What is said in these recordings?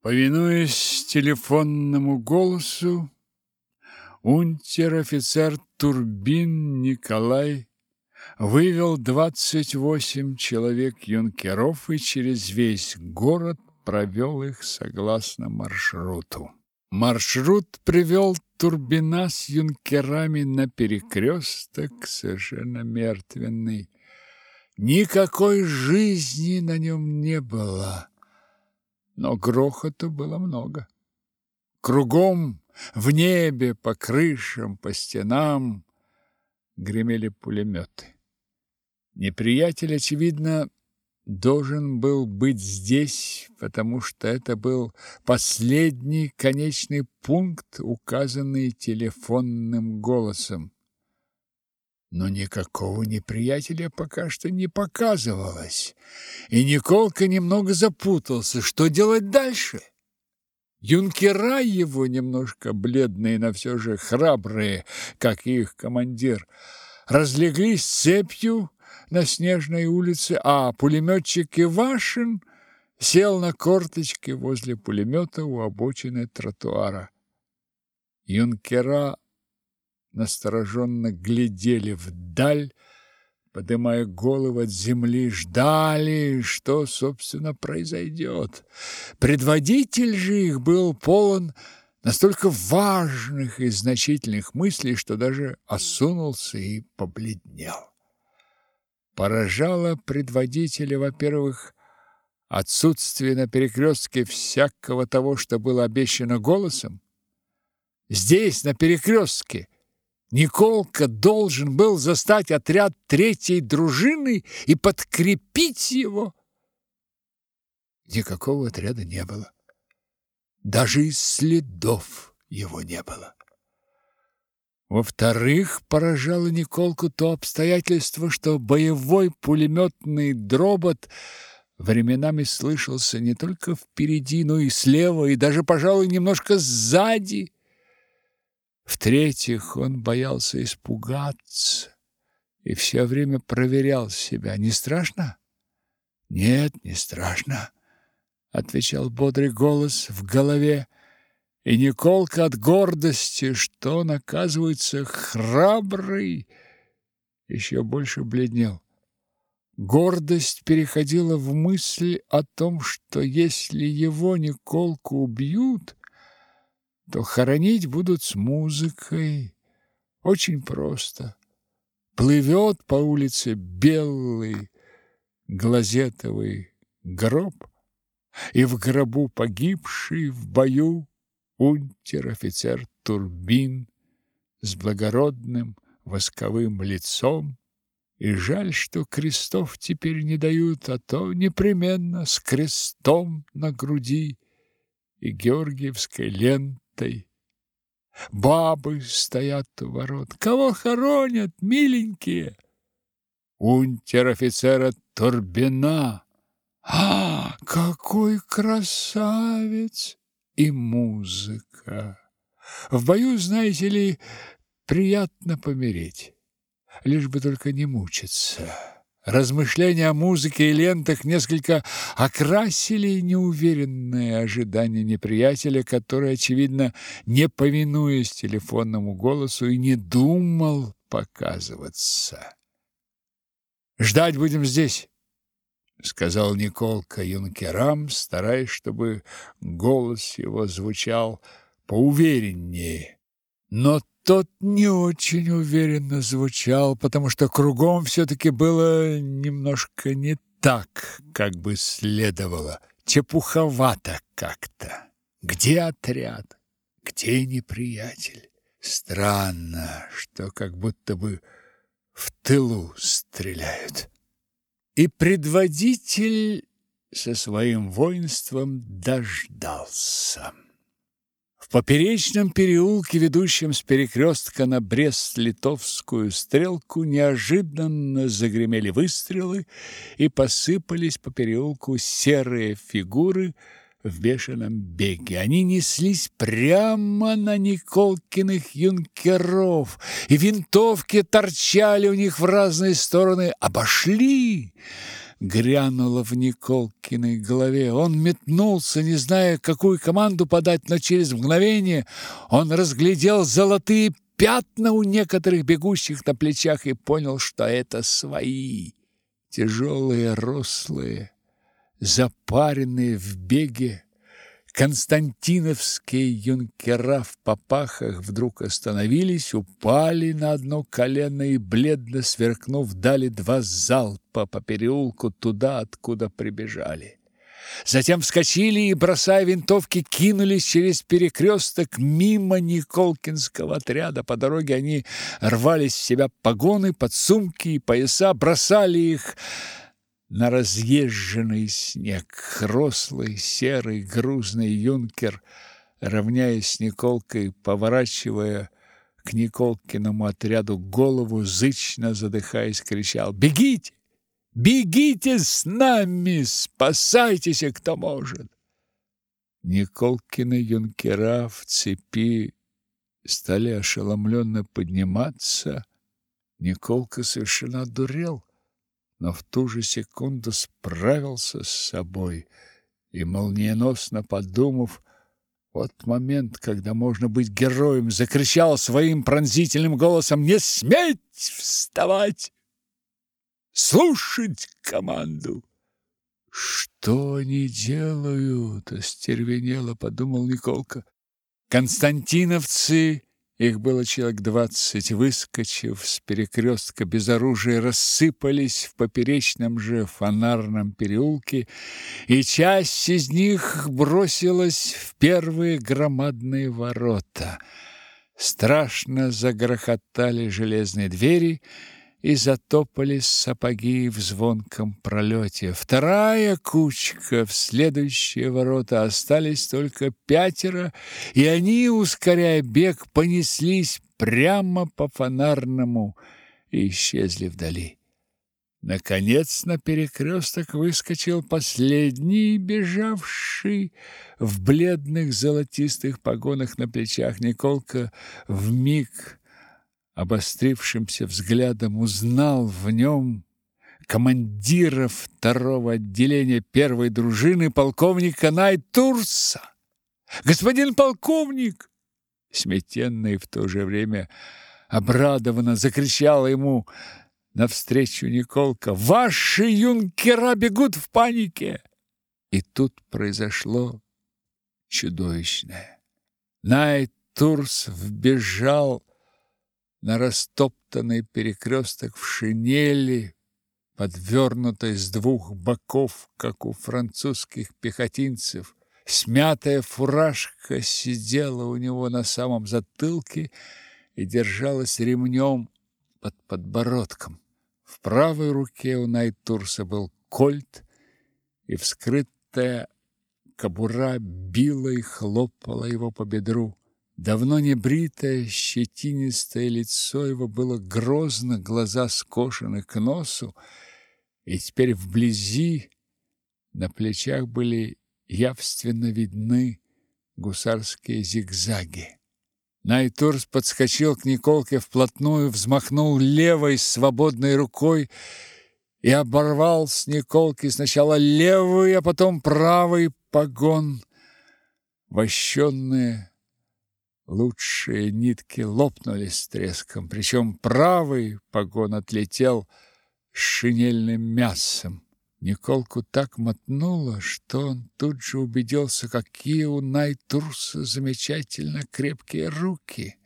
Повинуясь телефонному голосу, унтер-офицер Турбин Николай вывел 28 человек-юнкеров и через весь город провел их согласно маршруту. Маршрут привел Турбина с юнкерами на перекресток, совершенно мертвенный. Никакой жизни на нем не было, но грохота было много. Кругом, в небе, по крышам, по стенам гремели пулеметы. Неприятель, очевидно, должен был быть здесь, потому что это был последний конечный пункт, указанный телефонным голосом. Но никакого неприятеля пока что не показывалось, и Николка немного запутался, что делать дальше. Юнкера его, немножко бледные, но все же храбрые, как и их командир, разлеглись цепью, на снежной улице, а пулеметчик Ивашин сел на корточки возле пулемета у обочины тротуара. Юнкера настороженно глядели вдаль, поднимая голову от земли, ждали, что, собственно, произойдет. Предводитель же их был полон настолько важных и значительных мыслей, что даже осунулся и побледнел поражало предводителя, во-первых, отсутствие на перекрестке всякого того, что было обещано голосом. Здесь, на перекрестке, Николка должен был застать отряд третьей дружины и подкрепить его. Никакого отряда не было. Даже и следов его не было. Во-вторых, поражало Николку то обстоятельство, что боевой пулеметный дробот временами слышался не только впереди, но и слева, и даже, пожалуй, немножко сзади. В-третьих, он боялся испугаться и все время проверял себя. Не страшно? Нет, не страшно, отвечал бодрый голос в голове и Николка от гордости, что он, оказывается, храбрый, еще больше бледнел. Гордость переходила в мысль о том, что если его Николку убьют, то хоронить будут с музыкой. Очень просто. Плывет по улице белый глазетовый гроб, и в гробу погибший в бою унтер-офицер Турбин с благородным восковым лицом, и жаль, что крестов теперь не дают, а то непременно с крестом на груди и георгиевской лентой. Бабы стоят у ворот. Кого хоронят, миленькие? Унтер-офицера Турбина. А, какой красавец! и музыка. В бою, знаете ли, приятно помереть, лишь бы только не мучиться. Размышления о музыке и лентах несколько окрасили неуверенные ожидания неприятеля, который, очевидно, не повинуясь телефонному голосу, и не думал показываться. «Ждать будем здесь», сказал Николка юнкерам, стараясь, чтобы голос его звучал поувереннее. Но тот не очень уверенно звучал, потому что кругом все-таки было немножко не так, как бы следовало, чепуховато как-то. Где отряд? Где неприятель? Странно, что как будто бы в тылу стреляют и предводитель со своим воинством дождался. В поперечном переулке, ведущем с перекрестка на Брест-Литовскую стрелку, неожиданно загремели выстрелы и посыпались по переулку серые фигуры – в бешеном беге. Они неслись прямо на Николкиных юнкеров, и винтовки торчали у них в разные стороны. Обошли! Грянуло в Николкиной голове. Он метнулся, не зная, какую команду подать, но через мгновение он разглядел золотые пятна у некоторых бегущих на плечах и понял, что это свои, тяжелые, рослые, запаренные в беге, Константиновские юнкера в попахах вдруг остановились, упали на одно колено и, бледно сверкнув, дали два залпа по переулку туда, откуда прибежали. Затем вскочили и, бросая винтовки, кинулись через перекресток мимо Николкинского отряда. По дороге они рвались в себя погоны, подсумки и пояса, бросали их на разъезженный снег. Рослый, серый, грузный юнкер, равняясь с Николкой, поворачивая к Николкиному отряду голову, зычно задыхаясь, кричал «Бегите! Бегите с нами! Спасайтесь, кто может!» Николкины юнкера в цепи стали ошеломленно подниматься. Николка совершенно одурел но в ту же секунду справился с собой и, молниеносно подумав, вот момент, когда можно быть героем, закричал своим пронзительным голосом «Не сметь вставать! Слушать команду!» «Что они делают?» – остервенело подумал Николка. Константиновцы их было человек двадцать, выскочив с перекрестка без оружия, рассыпались в поперечном же фонарном переулке, и часть из них бросилась в первые громадные ворота. Страшно загрохотали железные двери, и затопали сапоги в звонком пролете. Вторая кучка в следующие ворота остались только пятеро, и они, ускоряя бег, понеслись прямо по фонарному и исчезли вдали. Наконец на перекресток выскочил последний, бежавший в бледных золотистых погонах на плечах Николка в миг обострившимся взглядом узнал в нем командира второго отделения первой дружины полковника Найтурса. «Господин полковник!» Сметенно и в то же время обрадованно закричала ему навстречу Николка. «Ваши юнкера бегут в панике!» И тут произошло чудовищное. Найтурс вбежал на растоптанный перекресток в шинели, подвернутой с двух боков, как у французских пехотинцев. Смятая фуражка сидела у него на самом затылке и держалась ремнем под подбородком. В правой руке у Найтурса был кольт, и вскрытая кобура била и хлопала его по бедру. Давно не бритое, щетинистое лицо его было грозно, глаза скошены к носу, и теперь вблизи на плечах были явственно видны гусарские зигзаги. Найтурс подскочил к Николке вплотную, взмахнул левой свободной рукой и оборвал с Николки сначала левый, а потом правый погон, вощенные Лучшие нитки лопнули с треском, причем правый погон отлетел с шинельным мясом. Николку так мотнуло, что он тут же убедился, какие у Найтурса замечательно крепкие руки.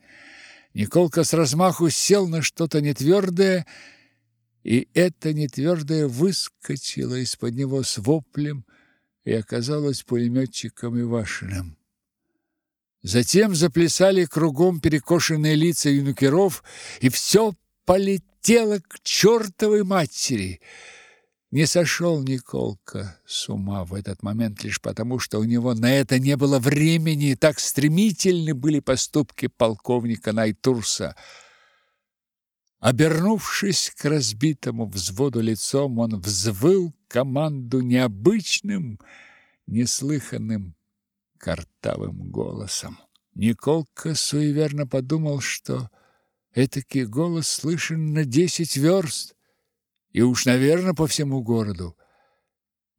Николка с размаху сел на что-то нетвердое, и это нетвердое выскочило из-под него с воплем и оказалось пулеметчиком Ивашиным. Затем заплясали кругом перекошенные лица юнкеров, и все полетело к чертовой матери. Не сошел Николка с ума в этот момент лишь потому, что у него на это не было времени, так стремительны были поступки полковника Найтурса. Обернувшись к разбитому взводу лицом, он взвыл команду необычным, неслыханным картавым голосом. Николка суеверно подумал, что этакий голос слышен на десять верст, и уж, наверное, по всему городу.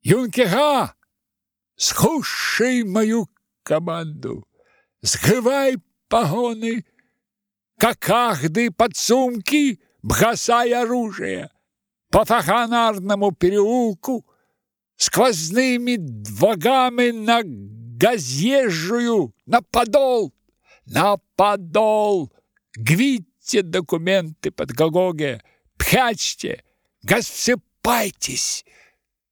Юнкега, схуши мою команду, сгывай погоны, как ахды подсумки, бросай оружие. По Фаханарному переулку сквозными двогами на газъезжую, на подол, на подол. Гвите документы под Гогоге, пхячьте, газсыпайтесь,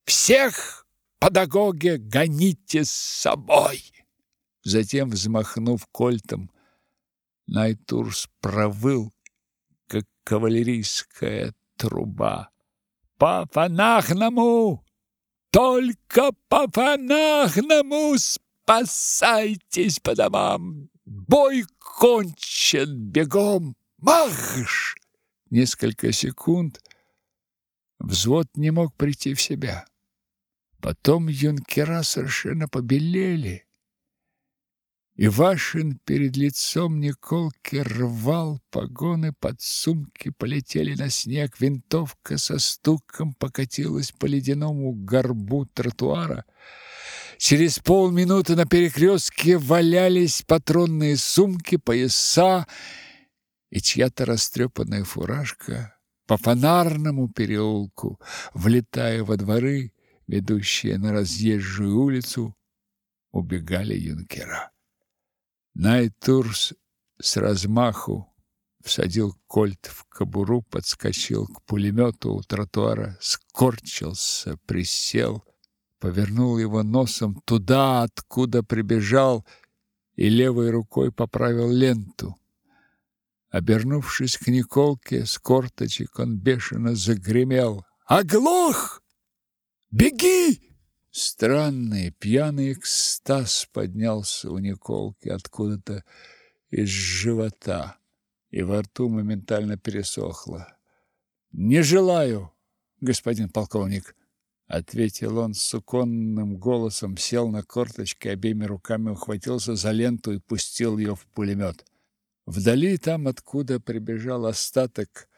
всех педагоге гоните с собой. Затем, взмахнув кольтом, Найтурс провыл, как кавалерийская труба. По фанахному! Только по фанахному спасайтесь по домам! Бой кончен бегом! Марш! Несколько секунд взвод не мог прийти в себя. Потом юнкера совершенно побелели. Ивашин перед лицом Николки рвал погоны, под сумки полетели на снег, винтовка со стуком покатилась по ледяному горбу тротуара. Через полминуты на перекрестке валялись патронные сумки, пояса и чья-то растрепанная фуражка по фонарному переулку, влетая во дворы, ведущие на разъезжую улицу, убегали юнкера. Найтурс с размаху всадил кольт в кобуру, подскочил к пулемету у тротуара, скорчился, присел, повернул его носом туда, откуда прибежал, и левой рукой поправил ленту. Обернувшись к Николке с корточек, он бешено загремел. «Оглох! Беги!» Странный пьяный экстаз поднялся у Николки откуда-то из живота, и во рту моментально пересохло. «Не желаю, господин полковник!» Ответил он суконным голосом, сел на корточки, обеими руками ухватился за ленту и пустил ее в пулемет. Вдали, там, откуда прибежал остаток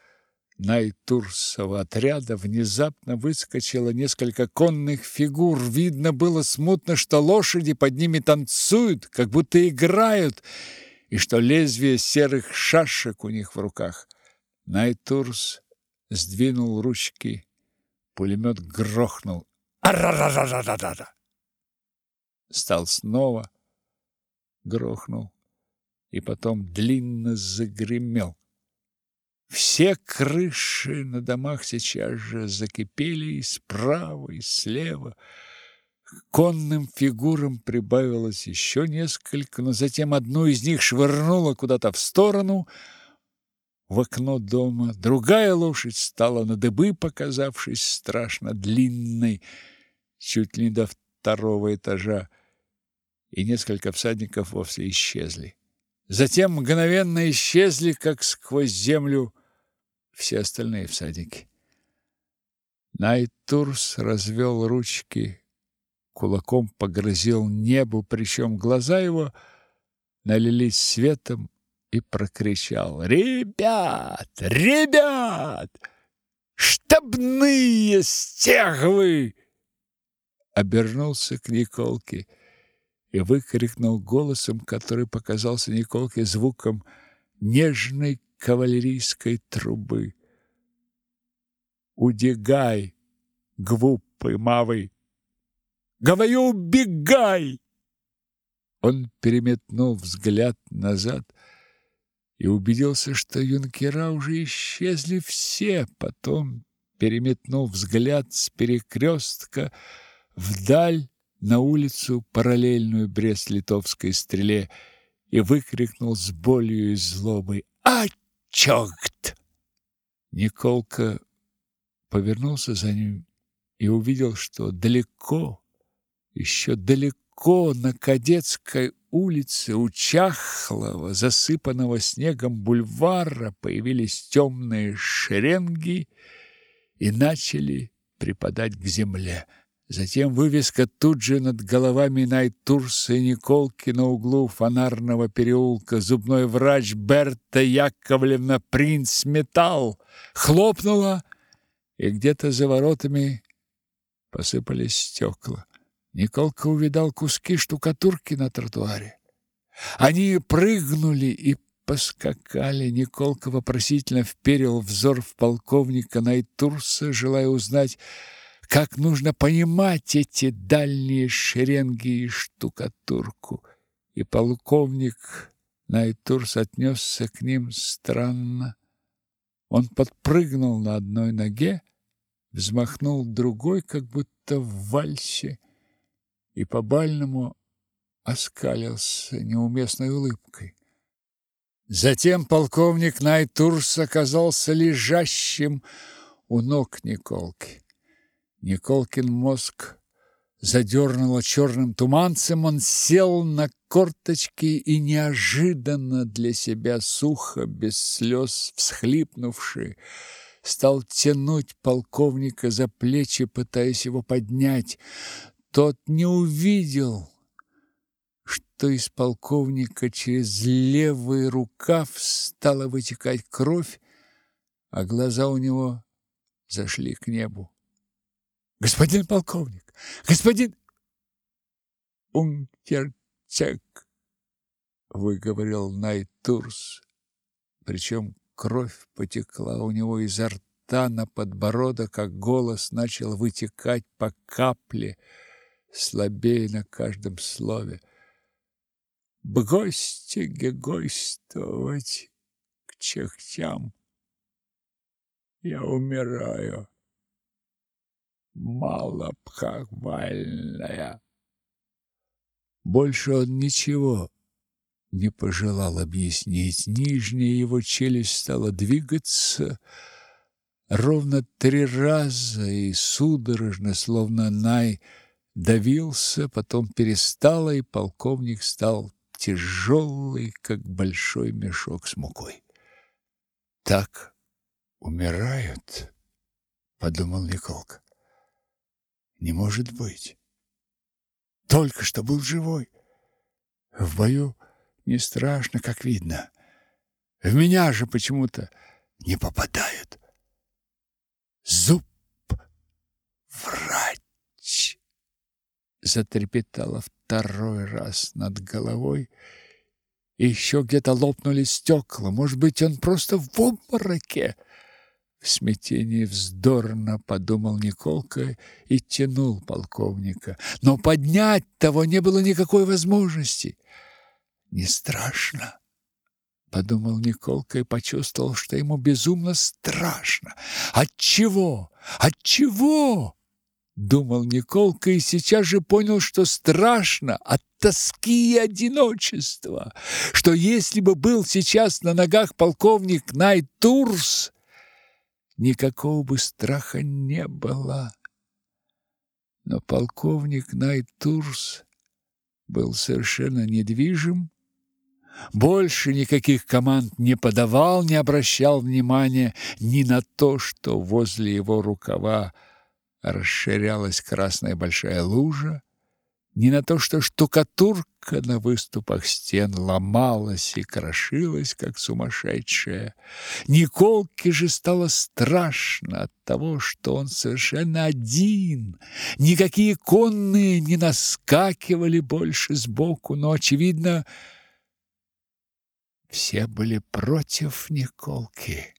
Найтурсова отряда внезапно выскочило несколько конных фигур. Видно было смутно, что лошади под ними танцуют, как будто играют, и что лезвие серых шашек у них в руках. Найтурс сдвинул ручки. Пулемет грохнул. Ара-ра-ра-ра-ра-ра! Стал снова, грохнул, и потом длинно загремел. Все крыши на домах сейчас же закипели и справа, и слева. К конным фигурам прибавилось еще несколько, но затем одну из них швырнуло куда-то в сторону, в окно дома. Другая лошадь стала на дыбы, показавшись страшно длинной, чуть ли до второго этажа, и несколько всадников вовсе исчезли. Затем мгновенно исчезли, как сквозь землю, все остальные всадники. Найтурс развел ручки, кулаком погрозил небу, причем глаза его налились светом и прокричал «Ребят! Ребят! Штабные стягвы!» Обернулся к Николке и выкрикнул голосом, который показался Николке звуком нежной кавалерийской трубы. Удегай, глупый мавый! Говорю, убегай! Он переметнул взгляд назад и убедился, что юнкера уже исчезли все. Потом переметнул взгляд с перекрестка вдаль на улицу, параллельную Брест-Литовской стреле, и выкрикнул с болью и злобой «А, черт!» Николка повернулся за ним и увидел, что далеко, еще далеко на Кадетской улице у чахлого, засыпанного снегом бульвара появились темные шеренги и начали припадать к земле. Затем вывеска тут же над головами Найтурса и Николки на углу фонарного переулка «Зубной врач Берта Яковлевна Принц Металл» хлопнула, и где-то за воротами посыпались стекла. Николка увидал куски штукатурки на тротуаре. Они прыгнули и поскакали. Николка вопросительно вперил взор в полковника Найтурса, желая узнать, как нужно понимать эти дальние шеренги и штукатурку. И полковник Найтурс отнесся к ним странно. Он подпрыгнул на одной ноге, взмахнул другой, как будто в вальсе, и по-бальному оскалился неуместной улыбкой. Затем полковник Найтурс оказался лежащим у ног Николки. Николкин мозг задернуло черным туманцем, он сел на корточки и неожиданно для себя сухо, без слез, всхлипнувший, стал тянуть полковника за плечи, пытаясь его поднять. Тот не увидел, что из полковника через левый рукав стала вытекать кровь, а глаза у него зашли к небу. Господин полковник, господин Унтерчек, выговорил Найтурс, причем кровь потекла у него изо рта на подбородок, как голос начал вытекать по капле, слабее на каждом слове. В гости гегойствовать к чехтям. Я умираю малопхвальная. Больше он ничего не пожелал объяснить. Нижняя его челюсть стала двигаться ровно три раза и судорожно, словно Най давился, потом перестала, и полковник стал тяжелый, как большой мешок с мукой. Так умирают, подумал Николка. Не может быть. Только что был живой. В бою не страшно, как видно. В меня же почему-то не попадают. Зуб врач затрепетало второй раз над головой. И еще где-то лопнули стекла. Может быть, он просто в обмороке. В смятении вздорно подумал Николка и тянул полковника, но поднять того не было никакой возможности. Не страшно, подумал Николка и почувствовал, что ему безумно страшно. От чего? От чего? Думал Николка и сейчас же понял, что страшно от тоски и одиночества, что если бы был сейчас на ногах полковник Найтурс, никакого бы страха не было. Но полковник Найтурс был совершенно недвижим, больше никаких команд не подавал, не обращал внимания ни на то, что возле его рукава расширялась красная большая лужа, ни на то, что штукатурка на выступах стен ломалась и крошилась, как сумасшедшая. Николке же стало страшно от того, что он совершенно один. Никакие конные не наскакивали больше сбоку, но, очевидно, все были против Николки.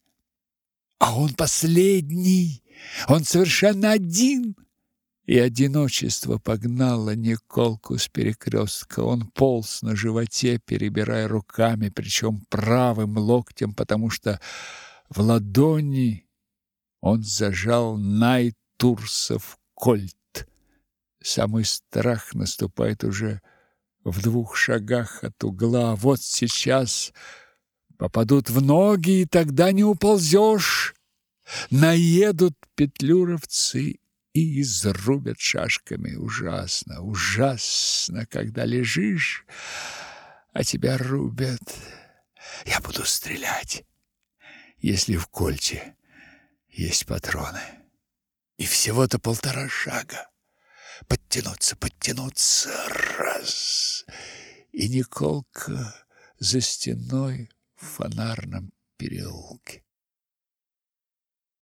А он последний, он совершенно один — и одиночество погнало Николку с перекрестка. Он полз на животе, перебирая руками, причем правым локтем, потому что в ладони он зажал Найтурсов кольт. Самый страх наступает уже в двух шагах от угла. Вот сейчас попадут в ноги, и тогда не уползешь. Наедут петлюровцы и изрубят шашками. Ужасно, ужасно, когда лежишь, а тебя рубят. Я буду стрелять, если в кольте есть патроны. И всего-то полтора шага. Подтянуться, подтянуться, раз. И Николка за стеной в фонарном переулке.